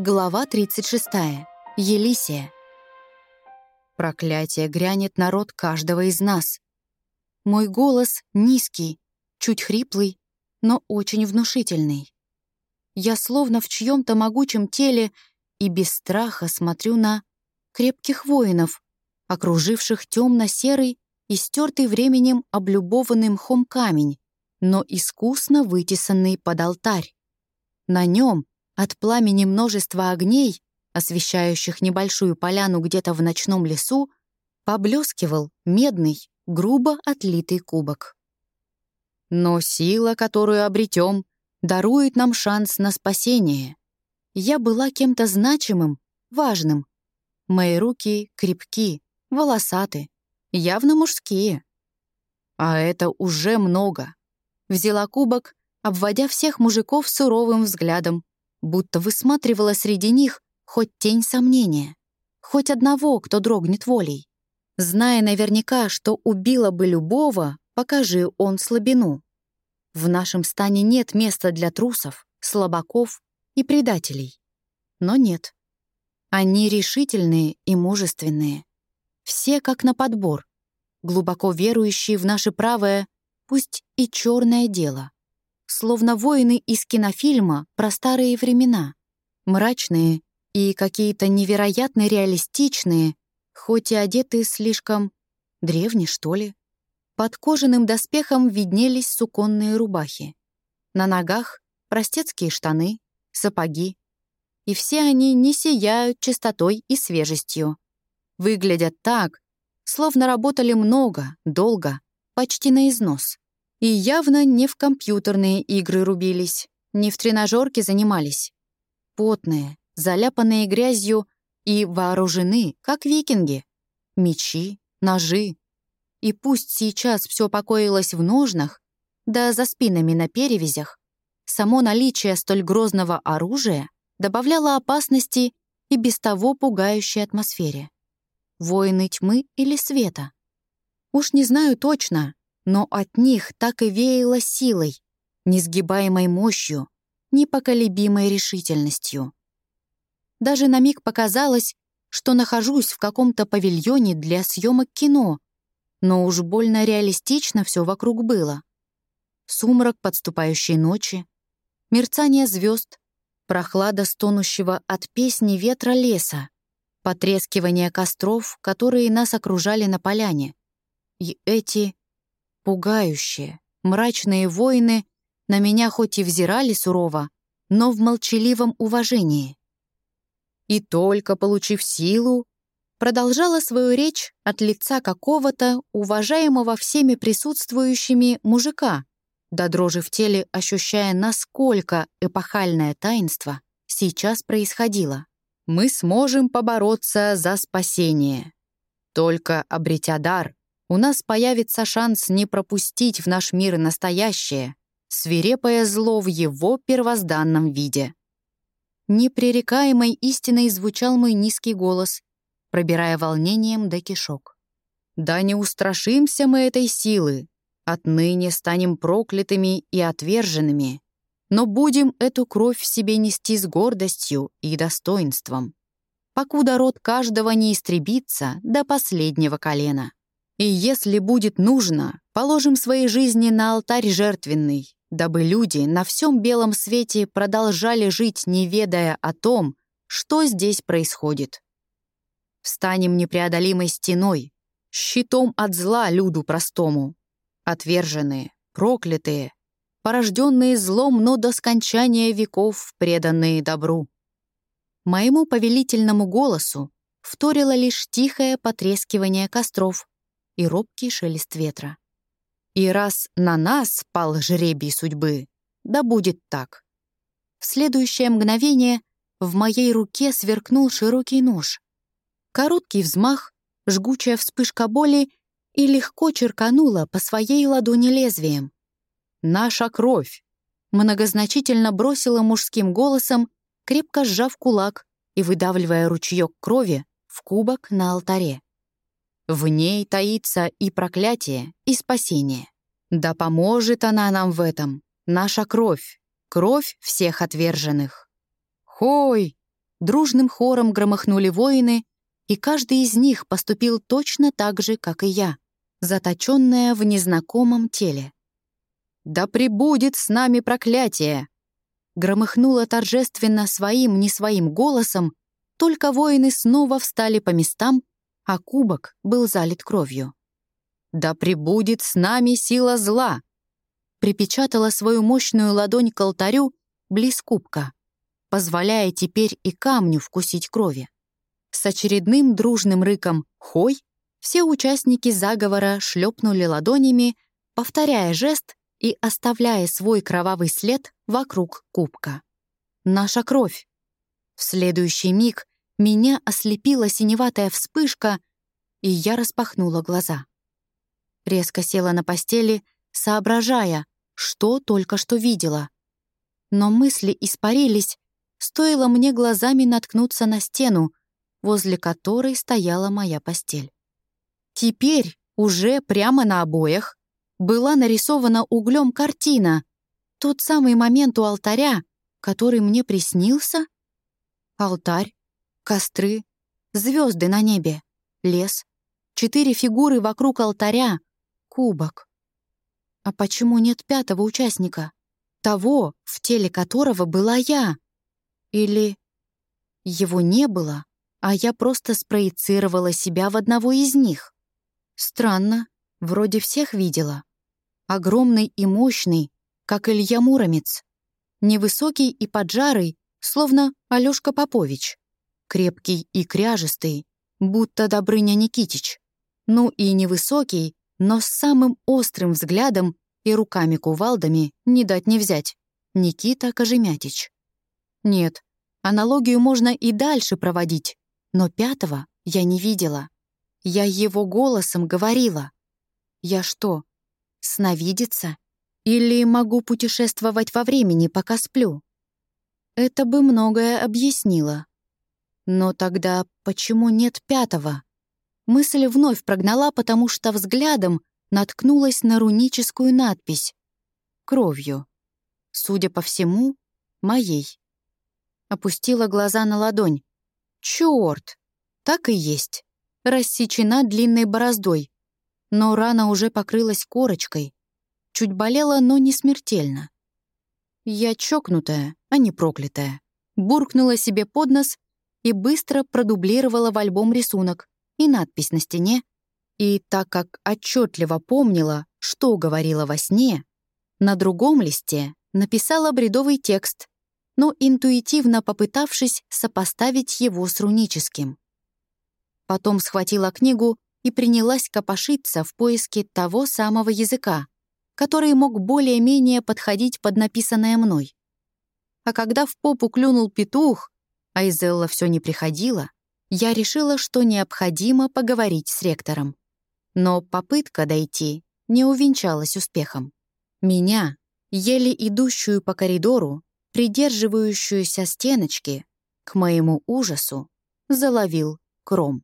Глава 36. Елисия. Проклятие грянет народ каждого из нас. Мой голос низкий, чуть хриплый, но очень внушительный. Я словно в чьем-то могучем теле и без страха смотрю на крепких воинов, окруживших темно-серый и стертый временем облюбованный мхом камень, но искусно вытесанный под алтарь. На нем от пламени множества огней, освещающих небольшую поляну где-то в ночном лесу, поблескивал медный, грубо отлитый кубок. Но сила, которую обретем, дарует нам шанс на спасение. Я была кем-то значимым, важным. Мои руки крепки, волосаты, явно мужские. А это уже много. Взяла кубок, обводя всех мужиков суровым взглядом, будто высматривала среди них хоть тень сомнения, хоть одного, кто дрогнет волей. Зная наверняка, что убила бы любого, покажи он слабину. В нашем стане нет места для трусов, слабаков и предателей. Но нет. Они решительные и мужественные. Все как на подбор, глубоко верующие в наше правое, пусть и черное дело словно воины из кинофильма про старые времена. Мрачные и какие-то невероятно реалистичные, хоть и одетые слишком древние, что ли. Под кожаным доспехом виднелись суконные рубахи. На ногах — простецкие штаны, сапоги. И все они не сияют чистотой и свежестью. Выглядят так, словно работали много, долго, почти на износ. И явно не в компьютерные игры рубились, не в тренажерке занимались. Потные, заляпанные грязью и вооружены, как викинги. Мечи, ножи. И пусть сейчас все покоилось в ножнах, да за спинами на перевязях, само наличие столь грозного оружия добавляло опасности и без того пугающей атмосфере. Воины тьмы или света? Уж не знаю точно, но от них так и веяло силой, несгибаемой мощью, непоколебимой решительностью. Даже на миг показалось, что нахожусь в каком-то павильоне для съемок кино, но уж больно реалистично все вокруг было. Сумрак подступающей ночи, мерцание звезд, прохлада стонущего от песни ветра леса, потрескивание костров, которые нас окружали на поляне, и эти Пугающие, мрачные воины на меня хоть и взирали сурово, но в молчаливом уважении. И только получив силу, продолжала свою речь от лица какого-то уважаемого всеми присутствующими мужика, до дрожи в теле ощущая, насколько эпохальное таинство сейчас происходило. Мы сможем побороться за спасение. Только обретя дар, у нас появится шанс не пропустить в наш мир настоящее, свирепое зло в его первозданном виде. Непререкаемой истиной звучал мой низкий голос, пробирая волнением до кишок. «Да не устрашимся мы этой силы, отныне станем проклятыми и отверженными, но будем эту кровь в себе нести с гордостью и достоинством, покуда род каждого не истребится до последнего колена». И если будет нужно, положим свои жизни на алтарь жертвенный, дабы люди на всем белом свете продолжали жить, не ведая о том, что здесь происходит. Встанем непреодолимой стеной, щитом от зла люду простому. Отверженные, проклятые, порожденные злом, но до скончания веков преданные добру. Моему повелительному голосу вторило лишь тихое потрескивание костров, и робкий шелест ветра. И раз на нас пал жребий судьбы, да будет так. В следующее мгновение в моей руке сверкнул широкий нож. Короткий взмах, жгучая вспышка боли и легко черканула по своей ладони лезвием. «Наша кровь!» многозначительно бросила мужским голосом, крепко сжав кулак и выдавливая ручеек крови в кубок на алтаре. В ней таится и проклятие, и спасение. Да поможет она нам в этом, наша кровь, кровь всех отверженных. Хой! Дружным хором громыхнули воины, и каждый из них поступил точно так же, как и я, заточенная в незнакомом теле. «Да пребудет с нами проклятие!» Громыхнуло торжественно своим, не своим голосом, только воины снова встали по местам, а кубок был залит кровью. «Да пребудет с нами сила зла!» Припечатала свою мощную ладонь к алтарю близ кубка, позволяя теперь и камню вкусить крови. С очередным дружным рыком «Хой!» все участники заговора шлепнули ладонями, повторяя жест и оставляя свой кровавый след вокруг кубка. Наша кровь. В следующий миг меня ослепила синеватая вспышка, и я распахнула глаза. Резко села на постели, соображая, что только что видела. Но мысли испарились, стоило мне глазами наткнуться на стену, возле которой стояла моя постель. Теперь, уже прямо на обоях, была нарисована углем картина. Тот самый момент у алтаря, который мне приснился? Алтарь, костры, звезды на небе, лес, четыре фигуры вокруг алтаря, кубок. А почему нет пятого участника? Того, в теле которого была я? Или его не было, а я просто спроецировала себя в одного из них? Странно, вроде всех видела огромный и мощный, как Илья Муромец, невысокий и поджарый, словно Алёшка Попович, крепкий и кряжестый, будто Добрыня Никитич, ну и невысокий, но с самым острым взглядом и руками-кувалдами не дать не взять, Никита Кожемятич. Нет, аналогию можно и дальше проводить, но пятого я не видела. Я его голосом говорила. Я что, Сновидеться? Или могу путешествовать во времени, пока сплю? Это бы многое объяснило. Но тогда почему нет пятого? Мысль вновь прогнала, потому что взглядом наткнулась на руническую надпись. Кровью. Судя по всему, моей. Опустила глаза на ладонь. Чёрт! Так и есть. Рассечена длинной бороздой, но рана уже покрылась корочкой. Чуть болела, но не смертельно. Я чокнутая, а не проклятая. Буркнула себе под нос и быстро продублировала в альбом рисунок и надпись на стене. И так как отчетливо помнила, что говорила во сне, на другом листе написала бредовый текст, но интуитивно попытавшись сопоставить его с руническим. Потом схватила книгу и принялась копошиться в поиске того самого языка, который мог более-менее подходить под написанное мной. А когда в попу клюнул петух, а Изелла все не приходила, я решила, что необходимо поговорить с ректором. Но попытка дойти не увенчалась успехом. Меня, еле идущую по коридору, придерживающуюся стеночки, к моему ужасу, заловил Кром.